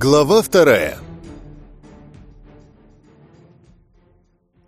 Глава вторая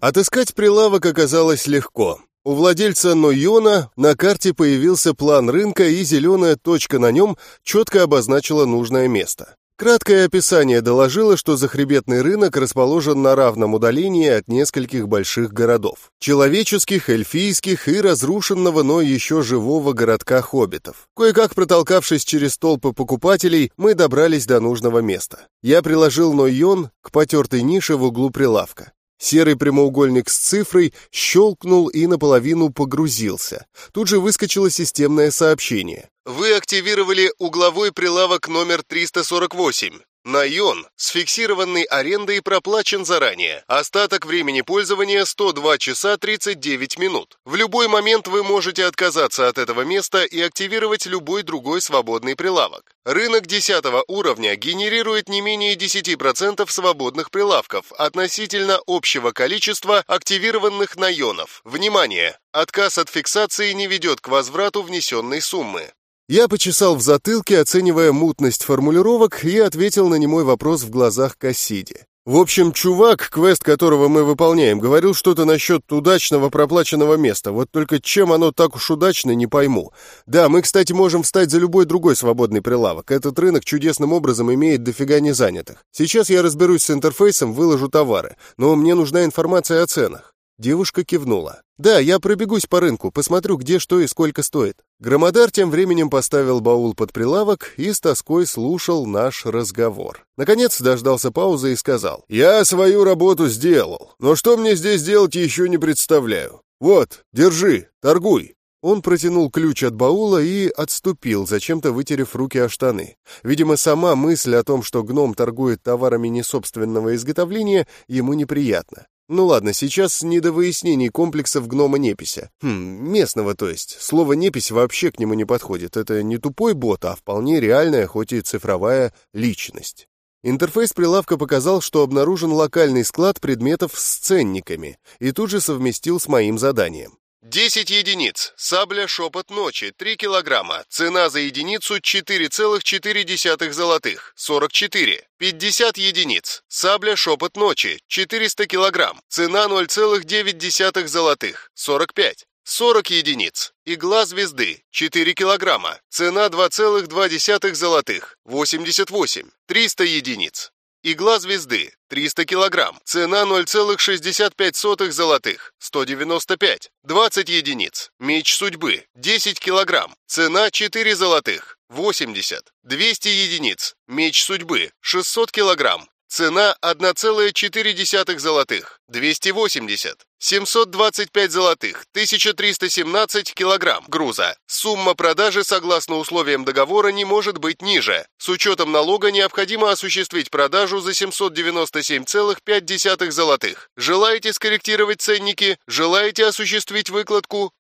Отыскать прилавок оказалось легко. У владельца Нойона на карте появился план рынка, и зеленая точка на нем четко обозначила нужное место. Краткое описание доложило, что захребетный рынок расположен на равном удалении от нескольких больших городов. Человеческих, эльфийских и разрушенного, но еще живого городка хоббитов. Кое-как протолкавшись через толпы покупателей, мы добрались до нужного места. Я приложил Нойон к потертой нише в углу прилавка. Серый прямоугольник с цифрой щелкнул и наполовину погрузился. Тут же выскочило системное сообщение. Вы активировали угловой прилавок номер 348. Найон с фиксированной арендой проплачен заранее. Остаток времени пользования 102 часа 39 минут. В любой момент вы можете отказаться от этого места и активировать любой другой свободный прилавок. Рынок 10 уровня генерирует не менее 10% свободных прилавков относительно общего количества активированных наионов. Внимание! Отказ от фиксации не ведет к возврату внесенной суммы. Я почесал в затылке, оценивая мутность формулировок, и ответил на немой вопрос в глазах Кассиди. В общем, чувак, квест которого мы выполняем, говорил что-то насчет удачного проплаченного места. Вот только чем оно так уж удачно, не пойму. Да, мы, кстати, можем встать за любой другой свободный прилавок. Этот рынок чудесным образом имеет дофига незанятых. Сейчас я разберусь с интерфейсом, выложу товары. Но мне нужна информация о ценах. Девушка кивнула. «Да, я пробегусь по рынку, посмотрю, где что и сколько стоит». Громодар тем временем поставил баул под прилавок и с тоской слушал наш разговор. Наконец дождался паузы и сказал, «Я свою работу сделал, но что мне здесь делать еще не представляю. Вот, держи, торгуй». Он протянул ключ от баула и отступил, зачем-то вытерев руки о штаны. Видимо, сама мысль о том, что гном торгует товарами несобственного изготовления, ему неприятна. Ну ладно, сейчас не до выяснений комплексов гнома-непися. Хм, местного, то есть. Слово «непись» вообще к нему не подходит. Это не тупой бот, а вполне реальная, хоть и цифровая, личность. Интерфейс прилавка показал, что обнаружен локальный склад предметов с ценниками, и тут же совместил с моим заданием. 10 единиц. Сабля «Шепот ночи» 3 килограмма. Цена за единицу 4,4 золотых. 44. 50 единиц. Сабля «Шепот ночи» 400 килограмм. Цена 0,9 золотых. 45. 40 единиц. Игла звезды 4 килограмма. Цена 2,2 золотых. 88. 300 единиц. Игла звезды 300 килограмм. Цена 0,65 золотых. 195. 20 единиц. Меч судьбы 10 килограмм. Цена 4 золотых. 80. 200 единиц. Меч судьбы 600 килограмм. Цена 1,4 золотых. 280. 725 золотых. 1317 килограмм груза. Сумма продажи согласно условиям договора не может быть ниже. С учетом налога необходимо осуществить продажу за 797,5 золотых. Желаете скорректировать ценники? Желаете осуществить выкладку?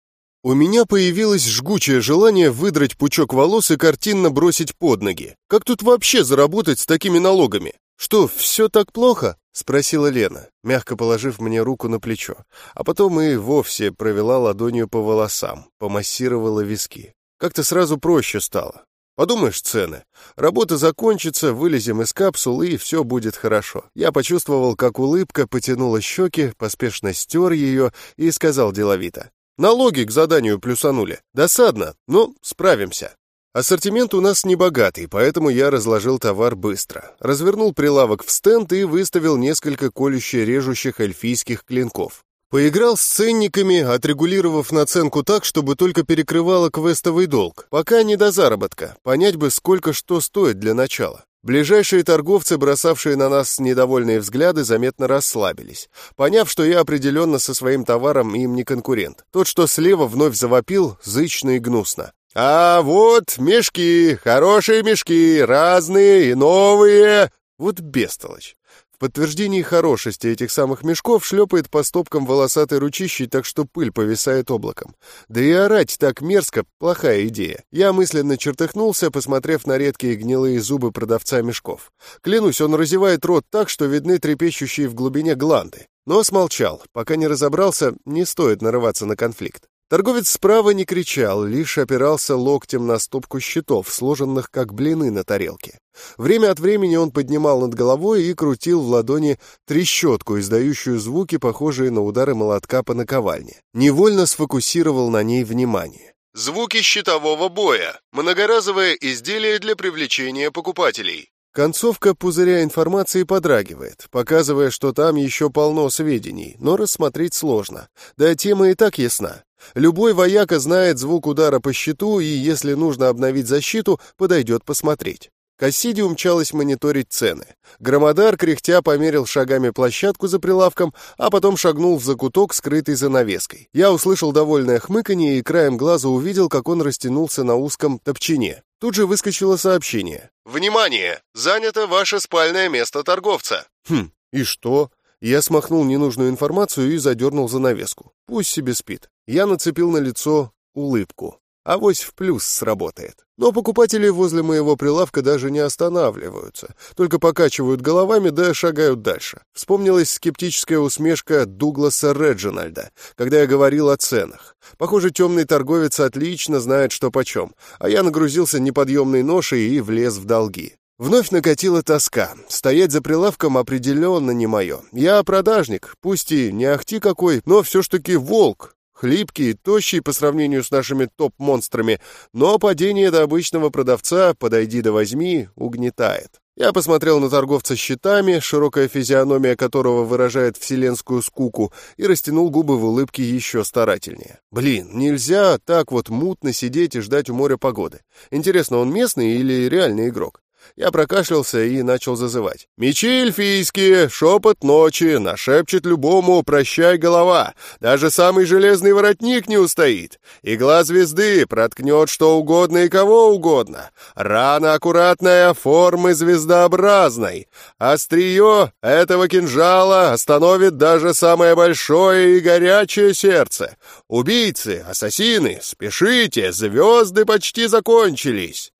У меня появилось жгучее желание выдрать пучок волос и картинно бросить под ноги. Как тут вообще заработать с такими налогами? «Что, все так плохо?» — спросила Лена, мягко положив мне руку на плечо, а потом и вовсе провела ладонью по волосам, помассировала виски. Как-то сразу проще стало. Подумаешь, цены. Работа закончится, вылезем из капсулы, и все будет хорошо. Я почувствовал, как улыбка потянула щеки, поспешно стер ее и сказал деловито. Налоги к заданию плюсанули. Досадно, но справимся. Ассортимент у нас небогатый, поэтому я разложил товар быстро. Развернул прилавок в стенд и выставил несколько колюще-режущих эльфийских клинков. Поиграл с ценниками, отрегулировав наценку так, чтобы только перекрывало квестовый долг. Пока не до заработка. Понять бы, сколько что стоит для начала. Ближайшие торговцы, бросавшие на нас недовольные взгляды, заметно расслабились, поняв, что я определенно со своим товаром им не конкурент. Тот, что слева, вновь завопил, зычно и гнусно. «А вот мешки, хорошие мешки, разные и новые!» Вот бестолочь. В подтверждении хорошести этих самых мешков шлепает по стопкам волосатой ручищей, так что пыль повисает облаком. Да и орать так мерзко — плохая идея. Я мысленно чертыхнулся, посмотрев на редкие гнилые зубы продавца мешков. Клянусь, он разевает рот так, что видны трепещущие в глубине гланды. Но смолчал. Пока не разобрался, не стоит нарываться на конфликт. Торговец справа не кричал, лишь опирался локтем на стопку щитов, сложенных как блины на тарелке. Время от времени он поднимал над головой и крутил в ладони трещотку, издающую звуки, похожие на удары молотка по наковальне. Невольно сфокусировал на ней внимание. Звуки щитового боя. Многоразовое изделие для привлечения покупателей. Концовка пузыря информации подрагивает, показывая, что там еще полно сведений, но рассмотреть сложно. Да тема и так ясна. Любой вояка знает звук удара по щиту и, если нужно обновить защиту, подойдет посмотреть. Кассиди умчалась мониторить цены. Громодар, кряхтя, померил шагами площадку за прилавком, а потом шагнул в закуток, скрытый занавеской. Я услышал довольное хмыканье и краем глаза увидел, как он растянулся на узком топчине. Тут же выскочило сообщение. «Внимание! Занято ваше спальное место торговца!» «Хм, и что?» Я смахнул ненужную информацию и задернул занавеску. Пусть себе спит. Я нацепил на лицо улыбку. Авось в плюс сработает. Но покупатели возле моего прилавка даже не останавливаются, только покачивают головами да шагают дальше. Вспомнилась скептическая усмешка Дугласа Реджинальда, когда я говорил о ценах. Похоже, темный торговец отлично знает, что почем, а я нагрузился неподъемной ношей и влез в долги. Вновь накатила тоска. Стоять за прилавком определенно не мое. Я продажник, пусть и не ахти какой, но все ж таки волк. Хлипкий, тощий по сравнению с нашими топ-монстрами, но падение до обычного продавца «подойди да возьми» угнетает. Я посмотрел на торговца щитами, широкая физиономия которого выражает вселенскую скуку, и растянул губы в улыбке еще старательнее. Блин, нельзя так вот мутно сидеть и ждать у моря погоды. Интересно, он местный или реальный игрок? Я прокашлялся и начал зазывать. «Мечи эльфийские, шепот ночи, нашепчет любому «прощай, голова». Даже самый железный воротник не устоит. Игла звезды проткнет что угодно и кого угодно. Рана аккуратная, формы звездообразной. Острие этого кинжала остановит даже самое большое и горячее сердце. Убийцы, ассасины, спешите, звезды почти закончились».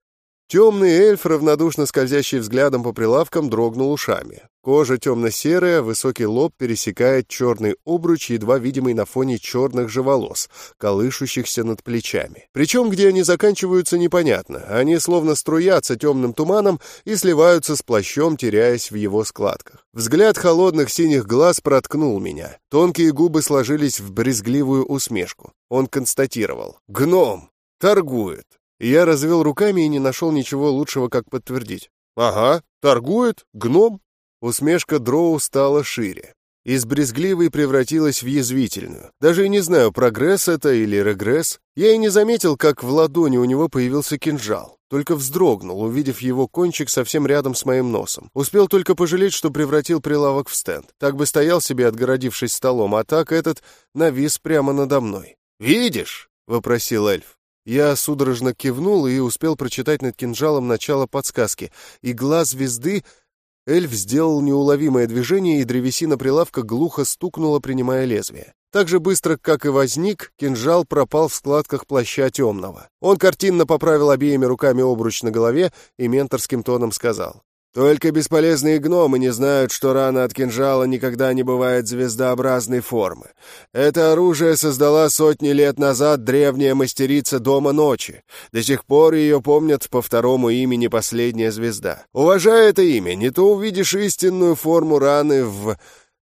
Темный эльф, равнодушно скользящий взглядом по прилавкам, дрогнул ушами. Кожа темно-серая, высокий лоб пересекает черный обруч, едва видимый на фоне черных же волос, колышущихся над плечами. Причем, где они заканчиваются, непонятно. Они словно струятся темным туманом и сливаются с плащом, теряясь в его складках. Взгляд холодных синих глаз проткнул меня. Тонкие губы сложились в брезгливую усмешку. Он констатировал. «Гном! Торгует!» Я развел руками и не нашел ничего лучшего, как подтвердить. «Ага, торгует, гном». Усмешка Дроу стала шире. Из брезгливой превратилась в язвительную. Даже и не знаю, прогресс это или регресс. Я и не заметил, как в ладони у него появился кинжал. Только вздрогнул, увидев его кончик совсем рядом с моим носом. Успел только пожалеть, что превратил прилавок в стенд. Так бы стоял себе, отгородившись столом, а так этот навис прямо надо мной. «Видишь?» — вопросил эльф. Я судорожно кивнул и успел прочитать над кинжалом начало подсказки. Игла звезды... Эльф сделал неуловимое движение, и древесина прилавка глухо стукнула, принимая лезвие. Так же быстро, как и возник, кинжал пропал в складках плаща темного. Он картинно поправил обеими руками обруч на голове и менторским тоном сказал. Только бесполезные гномы не знают, что рана от кинжала никогда не бывает звездообразной формы. Это оружие создала сотни лет назад древняя мастерица Дома Ночи. До сих пор ее помнят по второму имени Последняя Звезда. Уважай это имя, не то увидишь истинную форму раны в...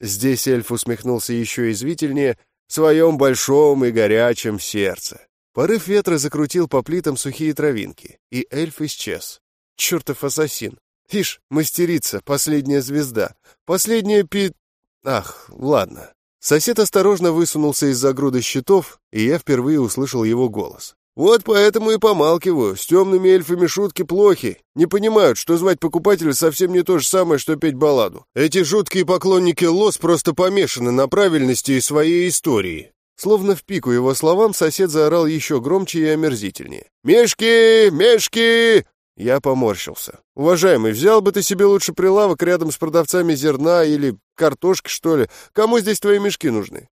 Здесь эльф усмехнулся еще извительнее, в своем большом и горячем сердце. Порыв ветра закрутил по плитам сухие травинки, и эльф исчез. Чертов ассасин! Ишь, мастерица, последняя звезда. Последняя пи... Ах, ладно. Сосед осторожно высунулся из-за груды щитов, и я впервые услышал его голос. «Вот поэтому и помалкиваю. С темными эльфами шутки плохи. Не понимают, что звать покупателя совсем не то же самое, что петь балладу. Эти жуткие поклонники лос просто помешаны на правильности и своей истории». Словно в пику его словам, сосед заорал еще громче и омерзительнее. «Мешки! Мешки! Я поморщился. «Уважаемый, взял бы ты себе лучше прилавок рядом с продавцами зерна или картошки, что ли? Кому здесь твои мешки нужны?»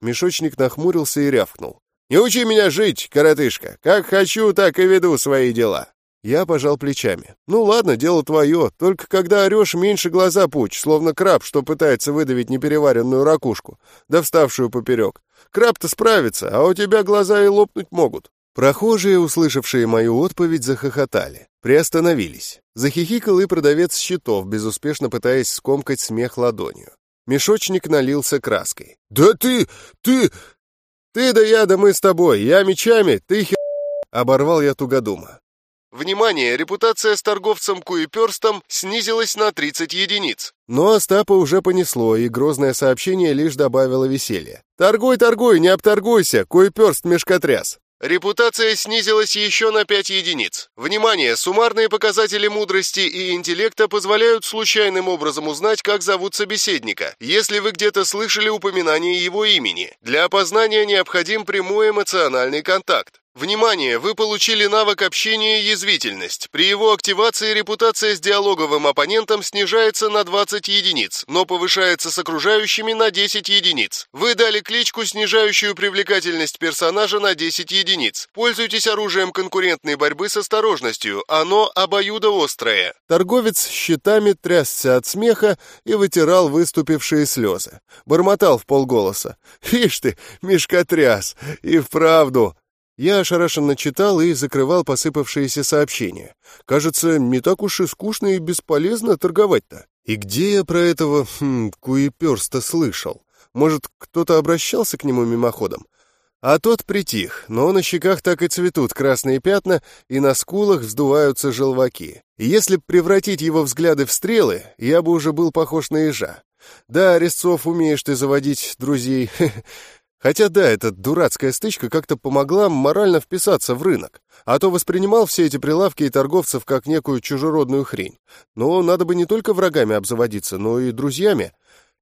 Мешочник нахмурился и рявкнул. «Не учи меня жить, коротышка! Как хочу, так и веду свои дела!» Я пожал плечами. «Ну ладно, дело твое. Только когда орешь, меньше глаза пучь, словно краб, что пытается выдавить непереваренную ракушку, да вставшую поперек. Краб-то справится, а у тебя глаза и лопнуть могут». Прохожие, услышавшие мою отповедь, захохотали. Приостановились. Захихикал и продавец щитов, безуспешно пытаясь скомкать смех ладонью. Мешочник налился краской. «Да ты... ты...» «Ты да я, да мы с тобой. Я мечами, ты хер...» Оборвал я тугодума. Внимание, репутация с торговцем Куеперстом снизилась на 30 единиц. Но Остапа уже понесло, и грозное сообщение лишь добавило веселья. «Торгуй, торгуй, не обторгуйся, Куеперст мешкотряс!» Репутация снизилась еще на 5 единиц. Внимание, суммарные показатели мудрости и интеллекта позволяют случайным образом узнать, как зовут собеседника, если вы где-то слышали упоминание его имени. Для опознания необходим прямой эмоциональный контакт. Внимание! Вы получили навык общения «Язвительность». При его активации репутация с диалоговым оппонентом снижается на 20 единиц, но повышается с окружающими на 10 единиц. Вы дали кличку, снижающую привлекательность персонажа на 10 единиц. Пользуйтесь оружием конкурентной борьбы с осторожностью, оно обоюдоострое. Торговец щитами трясся от смеха и вытирал выступившие слезы. Бормотал в полголоса. «Ишь ты, мешкотряс! И вправду!» Я ошарашенно читал и закрывал посыпавшиеся сообщения. Кажется, не так уж и скучно и бесполезно торговать-то. И где я про этого хм, куеперста слышал? Может, кто-то обращался к нему мимоходом? А тот притих, но на щеках так и цветут красные пятна, и на скулах вздуваются желваки. если б превратить его взгляды в стрелы, я бы уже был похож на ежа. Да, Резцов, умеешь ты заводить друзей. Хотя да, эта дурацкая стычка как-то помогла морально вписаться в рынок, а то воспринимал все эти прилавки и торговцев как некую чужеродную хрень. Но надо бы не только врагами обзаводиться, но и друзьями.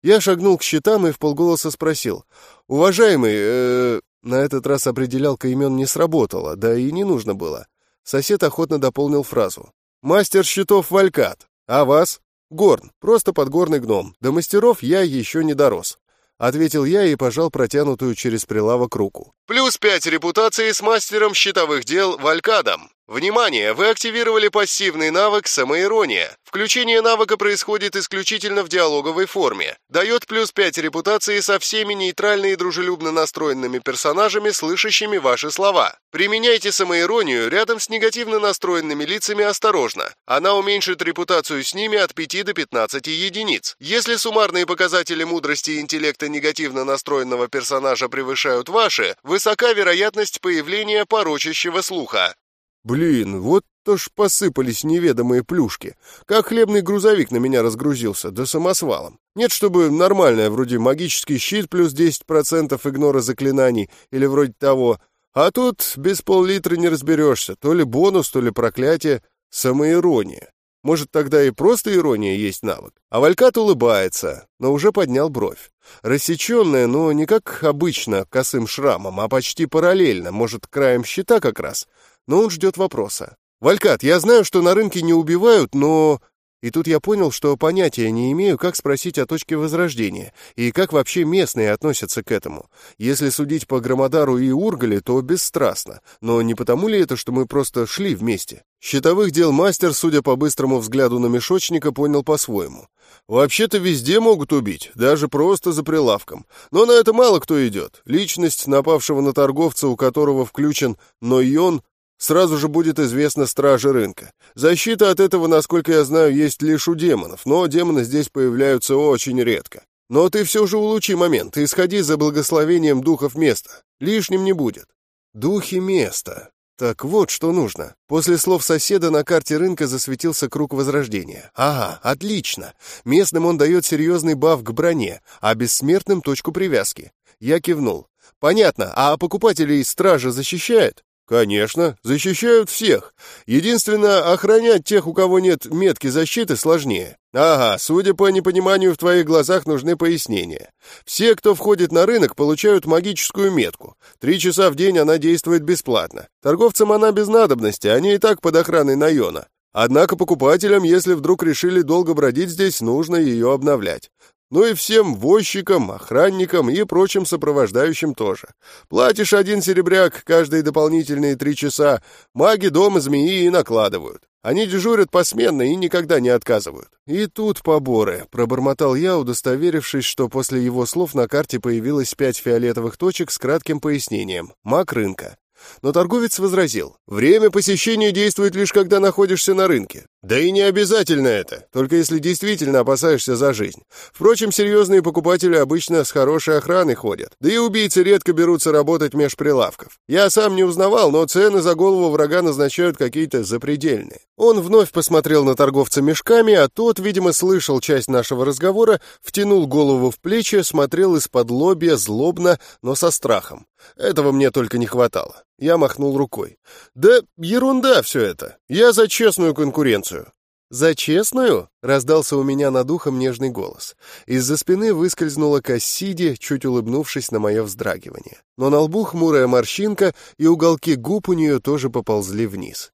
Я шагнул к счетам и вполголоса спросил. «Уважаемый, э, на этот раз определялка имен не сработала, да и не нужно было. Сосед охотно дополнил фразу. «Мастер счетов Валькат. А вас?» «Горн. Просто подгорный гном. До мастеров я еще не дорос ответил я и пожал протянутую через прилавок руку. Плюс пять репутации с мастером щитовых дел Валькадом. Внимание! Вы активировали пассивный навык «Самоирония». Включение навыка происходит исключительно в диалоговой форме. Дает плюс 5 репутации со всеми нейтрально и дружелюбно настроенными персонажами, слышащими ваши слова. Применяйте самоиронию рядом с негативно настроенными лицами осторожно. Она уменьшит репутацию с ними от 5 до 15 единиц. Если суммарные показатели мудрости и интеллекта негативно настроенного персонажа превышают ваши, высока вероятность появления порочащего слуха. Блин, вот то ж посыпались неведомые плюшки. Как хлебный грузовик на меня разгрузился, да самосвалом. Нет, чтобы нормальное, вроде магический щит плюс 10% игнора заклинаний или вроде того. А тут без пол-литра не разберешься, то ли бонус, то ли проклятие, самоирония. Может, тогда и просто ирония есть навык? А Валькат улыбается, но уже поднял бровь. Рассеченная, но не как обычно, косым шрамом, а почти параллельно, может, краем щита как раз — но он ждет вопроса. «Валькат, я знаю, что на рынке не убивают, но...» И тут я понял, что понятия не имею, как спросить о точке возрождения, и как вообще местные относятся к этому. Если судить по Громодару и Ургале, то бесстрастно. Но не потому ли это, что мы просто шли вместе? Щитовых дел мастер, судя по быстрому взгляду на мешочника, понял по-своему. Вообще-то везде могут убить, даже просто за прилавком. Но на это мало кто идет. Личность напавшего на торговца, у которого включен Нойон, Сразу же будет известно страже рынка. Защита от этого, насколько я знаю, есть лишь у демонов, но демоны здесь появляются очень редко. Но ты все же улучи момент и сходи за благословением духов места. Лишним не будет. Духи места. Так вот, что нужно. После слов соседа на карте рынка засветился круг возрождения. Ага, отлично. Местным он дает серьезный баф к броне, а бессмертным — точку привязки. Я кивнул. Понятно, а покупателей стража защищает? Конечно, защищают всех. Единственное, охранять тех, у кого нет метки защиты, сложнее. Ага, судя по непониманию, в твоих глазах нужны пояснения. Все, кто входит на рынок, получают магическую метку. Три часа в день она действует бесплатно. Торговцам она без надобности, они и так под охраной Найона. Однако покупателям, если вдруг решили долго бродить здесь, нужно ее обновлять. Ну и всем возчикам, охранникам и прочим сопровождающим тоже. Платишь один серебряк каждые дополнительные три часа, маги дома змеи и накладывают. Они дежурят посменно и никогда не отказывают. И тут поборы, пробормотал я, удостоверившись, что после его слов на карте появилось пять фиолетовых точек с кратким пояснением. Мак рынка. Но торговец возразил, время посещения действует лишь когда находишься на рынке. Да и не обязательно это, только если действительно опасаешься за жизнь. Впрочем, серьезные покупатели обычно с хорошей охраной ходят, да и убийцы редко берутся работать меж прилавков. Я сам не узнавал, но цены за голову врага назначают какие-то запредельные. Он вновь посмотрел на торговца мешками, а тот, видимо, слышал часть нашего разговора, втянул голову в плечи, смотрел из-под лобья злобно, но со страхом. Этого мне только не хватало. Я махнул рукой. «Да ерунда все это. Я за честную конкуренцию». «За честную?» — раздался у меня над ухом нежный голос. Из-за спины выскользнула Кассиди, чуть улыбнувшись на мое вздрагивание. Но на лбу хмурая морщинка, и уголки губ у нее тоже поползли вниз.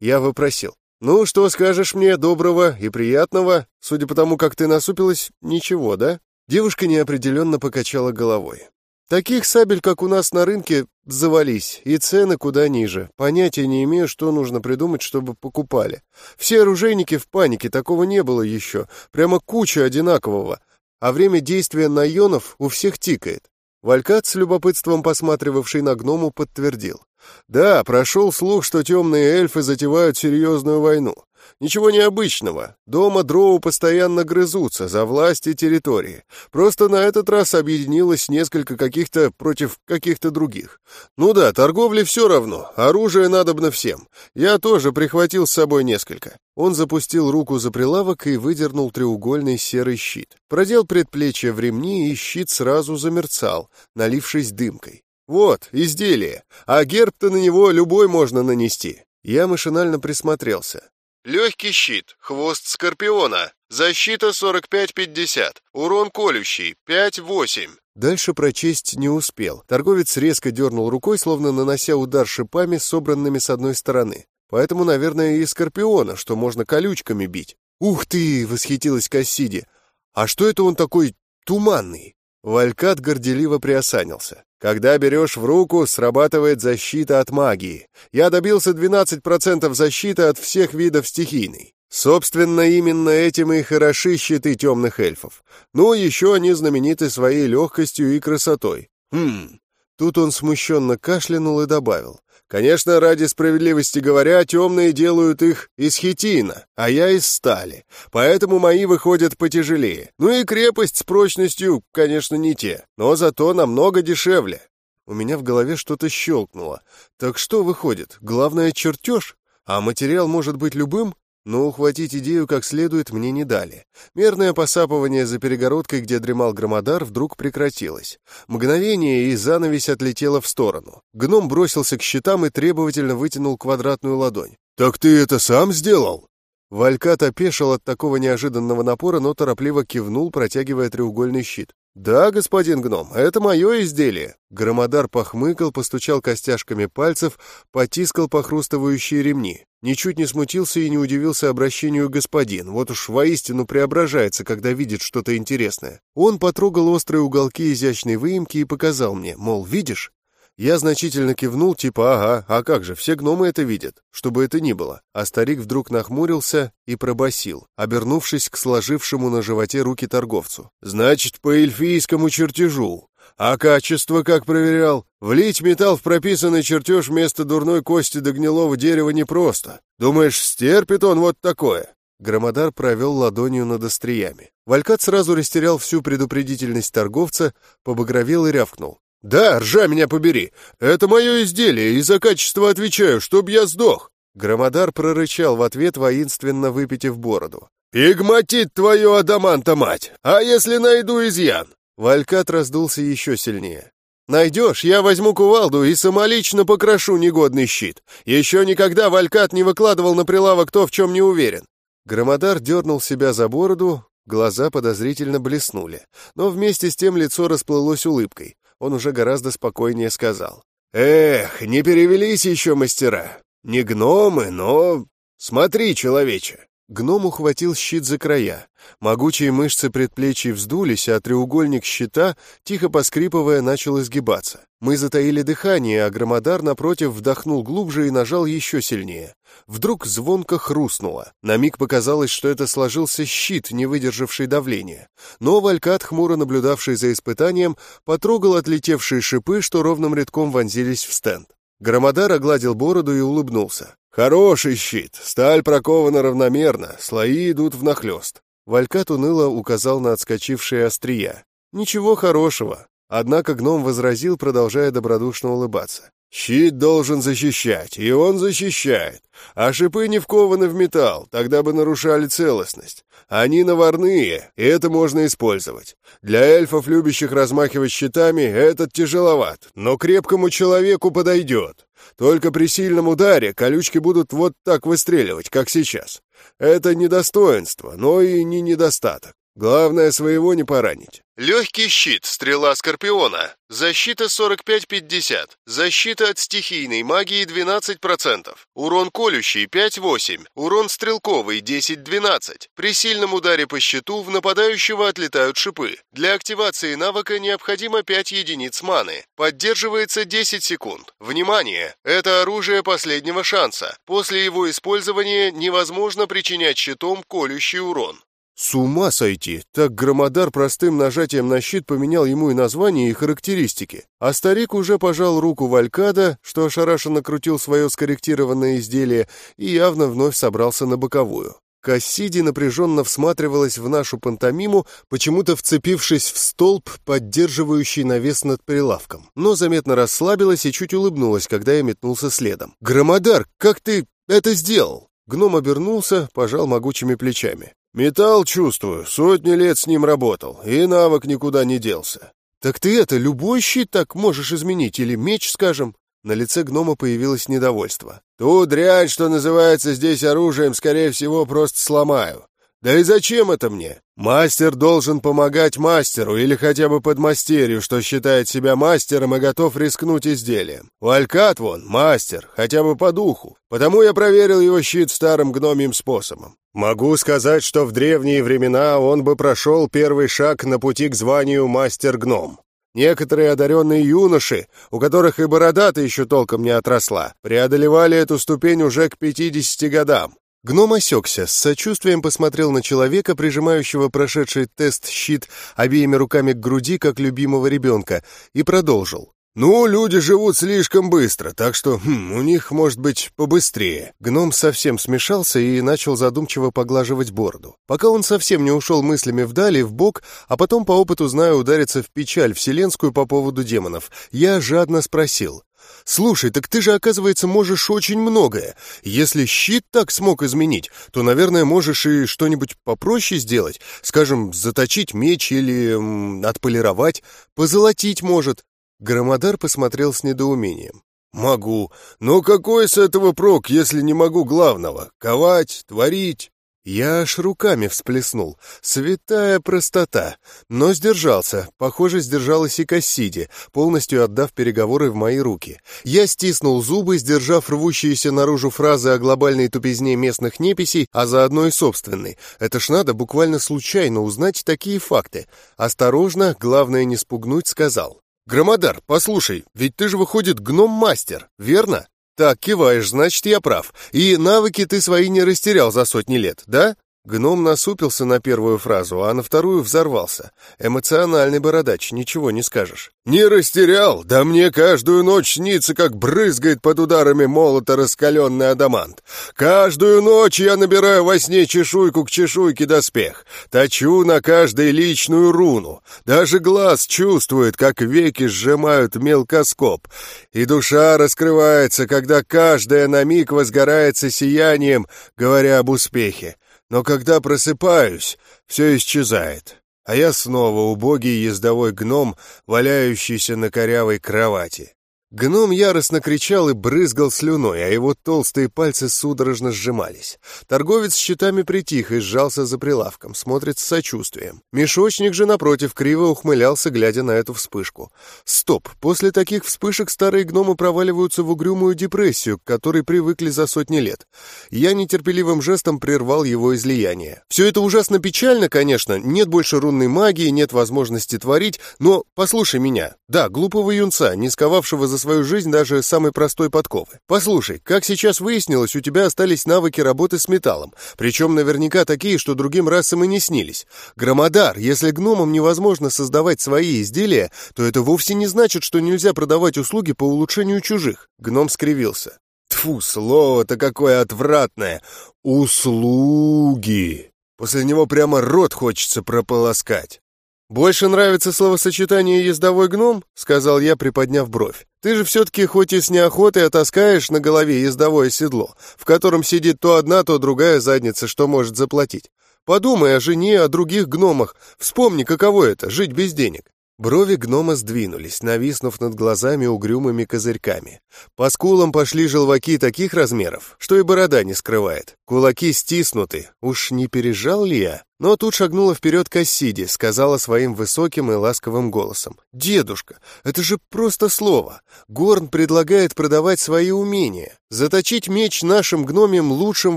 Я вопросил. «Ну, что скажешь мне доброго и приятного? Судя по тому, как ты насупилась, ничего, да?» Девушка неопределенно покачала головой. Таких сабель, как у нас на рынке, завались, и цены куда ниже. Понятия не имею, что нужно придумать, чтобы покупали. Все оружейники в панике, такого не было еще. Прямо куча одинакового. А время действия наёнов у всех тикает. Валькат, с любопытством посматривавший на гному, подтвердил. Да, прошел слух, что темные эльфы затевают серьезную войну. Ничего необычного. Дома дроу постоянно грызутся за власть и территории. Просто на этот раз объединилось несколько каких-то против каких-то других. Ну да, торговли все равно. Оружие надобно всем. Я тоже прихватил с собой несколько. Он запустил руку за прилавок и выдернул треугольный серый щит. Продел предплечье в ремни, и щит сразу замерцал, налившись дымкой. Вот, изделие. А герб-то на него любой можно нанести. Я машинально присмотрелся. Легкий щит, хвост скорпиона, защита 45-50, урон колющий, 5-8. Дальше прочесть не успел. Торговец резко дернул рукой, словно нанося удар шипами, собранными с одной стороны. Поэтому, наверное, и скорпиона, что можно колючками бить. «Ух ты!» — восхитилась Кассиди. «А что это он такой туманный?» Валькат горделиво приосанился. Когда берешь в руку, срабатывает защита от магии. Я добился 12% защиты от всех видов стихийной. Собственно, именно этим и хороши щиты темных эльфов. Ну, еще они знамениты своей легкостью и красотой. Хм. Тут он смущенно кашлянул и добавил. Конечно, ради справедливости говоря, темные делают их из хитина, а я из стали, поэтому мои выходят потяжелее. Ну и крепость с прочностью, конечно, не те, но зато намного дешевле. У меня в голове что-то щелкнуло. Так что выходит, главное чертеж? А материал может быть любым? Но ухватить идею как следует мне не дали. Мерное посапывание за перегородкой, где дремал громодар, вдруг прекратилось. Мгновение, и занавесь отлетела в сторону. Гном бросился к щитам и требовательно вытянул квадратную ладонь. «Так ты это сам сделал?» Валькат опешил от такого неожиданного напора, но торопливо кивнул, протягивая треугольный щит. «Да, господин гном, это мое изделие». Громодар похмыкал, постучал костяшками пальцев, потискал похрустывающие ремни. Ничуть не смутился и не удивился обращению господин. Вот уж воистину преображается, когда видит что-то интересное. Он потрогал острые уголки изящной выемки и показал мне, мол, видишь? Я значительно кивнул, типа «ага, а как же, все гномы это видят», чтобы это ни было. А старик вдруг нахмурился и пробасил, обернувшись к сложившему на животе руки торговцу. «Значит, по эльфийскому чертежу. А качество как проверял? Влить металл в прописанный чертеж вместо дурной кости до гнилого дерева непросто. Думаешь, стерпит он вот такое?» Громодар провел ладонью над остриями. Валькат сразу растерял всю предупредительность торговца, побагровел и рявкнул. «Да, ржа меня побери! Это мое изделие, и за качество отвечаю, чтоб я сдох!» Громодар прорычал в ответ, воинственно выпитив бороду. «Пигматит твою адаманта, мать! А если найду изъян?» Валькат раздулся еще сильнее. «Найдешь, я возьму кувалду и самолично покрошу негодный щит. Еще никогда Валькат не выкладывал на прилавок то, в чем не уверен». Громодар дернул себя за бороду, глаза подозрительно блеснули, но вместе с тем лицо расплылось улыбкой он уже гораздо спокойнее сказал. «Эх, не перевелись еще мастера. Не гномы, но... Смотри, человече, Гном ухватил щит за края. Могучие мышцы предплечий вздулись, а треугольник щита, тихо поскрипывая, начал изгибаться. Мы затаили дыхание, а громодар, напротив, вдохнул глубже и нажал еще сильнее. Вдруг звонко хрустнуло. На миг показалось, что это сложился щит, не выдержавший давления. Но Валькат, хмуро наблюдавший за испытанием, потрогал отлетевшие шипы, что ровным рядком вонзились в стенд. Громодар огладил бороду и улыбнулся. «Хороший щит, сталь прокована равномерно, слои идут внахлёст». Валькат уныло указал на отскочившие острия. «Ничего хорошего». Однако гном возразил, продолжая добродушно улыбаться. «Щит должен защищать, и он защищает. А шипы не вкованы в металл, тогда бы нарушали целостность. Они наварные, и это можно использовать. Для эльфов, любящих размахивать щитами, этот тяжеловат, но крепкому человеку подойдет. Только при сильном ударе колючки будут вот так выстреливать, как сейчас. Это не достоинство, но и не недостаток. Главное, своего не поранить. Легкий щит, стрела Скорпиона. Защита 45-50. Защита от стихийной магии 12%. Урон колющий 5-8. Урон стрелковый 10-12. При сильном ударе по щиту в нападающего отлетают шипы. Для активации навыка необходимо 5 единиц маны. Поддерживается 10 секунд. Внимание! Это оружие последнего шанса. После его использования невозможно причинять щитом колющий урон. С ума сойти! Так Громодар простым нажатием на щит поменял ему и название, и характеристики. А старик уже пожал руку Валькада, что ошарашенно крутил свое скорректированное изделие, и явно вновь собрался на боковую. Кассиди напряженно всматривалась в нашу пантомиму, почему-то вцепившись в столб, поддерживающий навес над прилавком, но заметно расслабилась и чуть улыбнулась, когда я метнулся следом. «Громодар, как ты это сделал?» Гном обернулся, пожал могучими плечами. Металл чувствую, сотни лет с ним работал, и навык никуда не делся. Так ты это, любой щит так можешь изменить, или меч, скажем? На лице гнома появилось недовольство. Ту дрянь, что называется здесь оружием, скорее всего, просто сломаю. Да и зачем это мне? Мастер должен помогать мастеру или хотя бы подмастерью, что считает себя мастером и готов рискнуть изделием. Валькат вон, мастер, хотя бы по духу. Потому я проверил его щит старым гномьим способом. Могу сказать, что в древние времена он бы прошел первый шаг на пути к званию мастер-гном. Некоторые одаренные юноши, у которых и борода-то еще толком не отросла, преодолевали эту ступень уже к 50 годам. Гном осекся, с сочувствием посмотрел на человека, прижимающего прошедший тест щит обеими руками к груди, как любимого ребенка, и продолжил. «Ну, люди живут слишком быстро, так что хм, у них, может быть, побыстрее». Гном совсем смешался и начал задумчиво поглаживать бороду. Пока он совсем не ушел мыслями вдали, в бок, а потом по опыту знаю удариться в печаль вселенскую по поводу демонов, я жадно спросил. «Слушай, так ты же, оказывается, можешь очень многое. Если щит так смог изменить, то, наверное, можешь и что-нибудь попроще сделать. Скажем, заточить меч или м, отполировать, позолотить может». Громодар посмотрел с недоумением. «Могу. Но какой с этого прок, если не могу главного? Ковать, творить?» Я аж руками всплеснул. Святая простота. Но сдержался. Похоже, сдержалась и Кассиди, полностью отдав переговоры в мои руки. Я стиснул зубы, сдержав рвущиеся наружу фразы о глобальной тупизне местных неписей, а заодно и собственной. Это ж надо буквально случайно узнать такие факты. Осторожно, главное не спугнуть, сказал. «Громодар, послушай, ведь ты же, выходит, гном-мастер, верно?» «Так, киваешь, значит, я прав. И навыки ты свои не растерял за сотни лет, да?» Гном насупился на первую фразу, а на вторую взорвался. Эмоциональный бородач, ничего не скажешь. «Не растерял? Да мне каждую ночь снится, как брызгает под ударами молота раскаленный адамант. Каждую ночь я набираю во сне чешуйку к чешуйке доспех. Точу на каждой личную руну. Даже глаз чувствует, как веки сжимают мелкоскоп. И душа раскрывается, когда каждая на миг возгорается сиянием, говоря об успехе. Но когда просыпаюсь, все исчезает, а я снова убогий ездовой гном, валяющийся на корявой кровати. Гном яростно кричал и брызгал слюной, а его толстые пальцы судорожно сжимались. Торговец с щитами притих и сжался за прилавком, смотрит с сочувствием. Мешочник же, напротив, криво ухмылялся, глядя на эту вспышку. Стоп! После таких вспышек старые гномы проваливаются в угрюмую депрессию, к которой привыкли за сотни лет. Я нетерпеливым жестом прервал его излияние. Все это ужасно печально, конечно, нет больше рунной магии, нет возможности творить, но послушай меня. Да, глупого юнца, не сковавшего за свою жизнь даже самой простой подковы. Послушай, как сейчас выяснилось, у тебя остались навыки работы с металлом, причем наверняка такие, что другим расам и не снились. Громодар, если гномам невозможно создавать свои изделия, то это вовсе не значит, что нельзя продавать услуги по улучшению чужих. Гном скривился. Тфу, слово-то какое отвратное. Услуги. После него прямо рот хочется прополоскать. «Больше нравится словосочетание «ездовой гном», — сказал я, приподняв бровь. «Ты же все-таки хоть и с неохотой отаскаешь на голове ездовое седло, в котором сидит то одна, то другая задница, что может заплатить. Подумай о жене, о других гномах. Вспомни, каково это — жить без денег. Брови гнома сдвинулись, нависнув над глазами угрюмыми козырьками. По скулам пошли желваки таких размеров, что и борода не скрывает. Кулаки стиснуты. Уж не пережал ли я? Но тут шагнула вперед Кассиди, сказала своим высоким и ласковым голосом. «Дедушка, это же просто слово. Горн предлагает продавать свои умения. Заточить меч нашим гномиям лучшим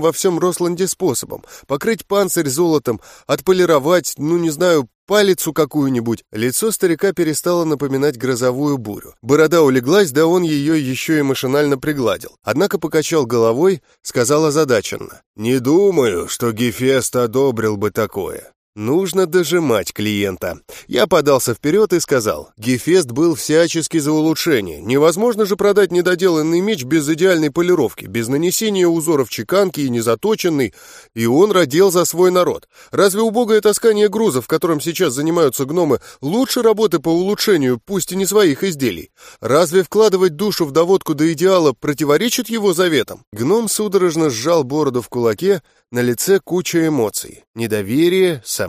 во всем Росланде способом. Покрыть панцирь золотом, отполировать, ну не знаю, палицу какую-нибудь. Лицо старика перестало напоминать грозовую бурю. Борода улеглась, да он ее еще и машинально пригладил. Однако покачал головой, сказал озадаченно. «Не думаю, что Гефест одобрил бы такое. Нужно дожимать клиента. Я подался вперед и сказал, Гефест был всячески за улучшение. Невозможно же продать недоделанный меч без идеальной полировки, без нанесения узоров чеканки и незаточенный. И он родил за свой народ. Разве убогое таскание грузов, которым сейчас занимаются гномы, лучше работы по улучшению, пусть и не своих изделий? Разве вкладывать душу в доводку до идеала противоречит его заветам? Гном судорожно сжал бороду в кулаке, на лице куча эмоций. Недоверие, сомнение,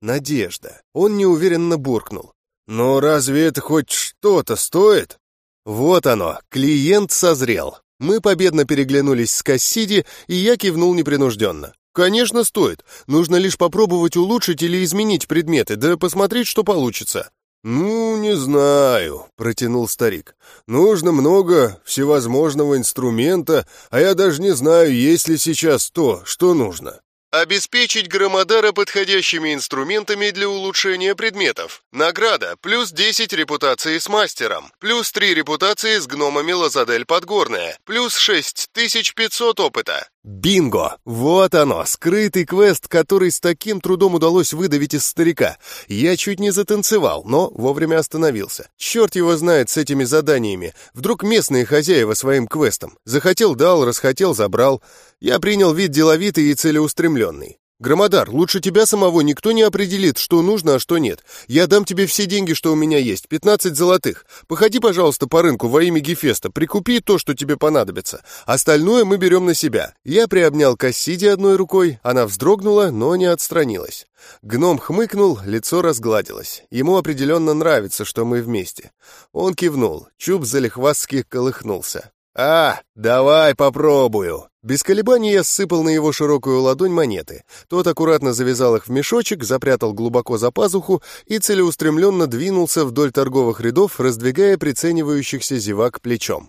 надежда. Он неуверенно буркнул. «Но разве это хоть что-то стоит?» Вот оно, клиент созрел. Мы победно переглянулись с Кассиди, и я кивнул непринужденно. «Конечно, стоит. Нужно лишь попробовать улучшить или изменить предметы, да посмотреть, что получится». «Ну, не знаю», — протянул старик. «Нужно много всевозможного инструмента, а я даже не знаю, есть ли сейчас то, что нужно». Обеспечить Громодара подходящими инструментами для улучшения предметов. Награда. Плюс 10 репутации с мастером. Плюс 3 репутации с гномами Лазадель Подгорная. Плюс 6500 опыта. Бинго! Вот оно, скрытый квест, который с таким трудом удалось выдавить из старика. Я чуть не затанцевал, но вовремя остановился. Черт его знает с этими заданиями. Вдруг местные хозяева своим квестом. Захотел — дал, расхотел — забрал. Я принял вид деловитый и целеустремленный. «Громодар, лучше тебя самого никто не определит, что нужно, а что нет. Я дам тебе все деньги, что у меня есть, 15 золотых. Походи, пожалуйста, по рынку во имя Гефеста, прикупи то, что тебе понадобится. Остальное мы берем на себя». Я приобнял Кассиди одной рукой, она вздрогнула, но не отстранилась. Гном хмыкнул, лицо разгладилось. Ему определенно нравится, что мы вместе. Он кивнул, чуб залихвастски колыхнулся. «А, давай попробую!» Без колебаний я сыпал на его широкую ладонь монеты. Тот аккуратно завязал их в мешочек, запрятал глубоко за пазуху и целеустремленно двинулся вдоль торговых рядов, раздвигая приценивающихся зевак плечом.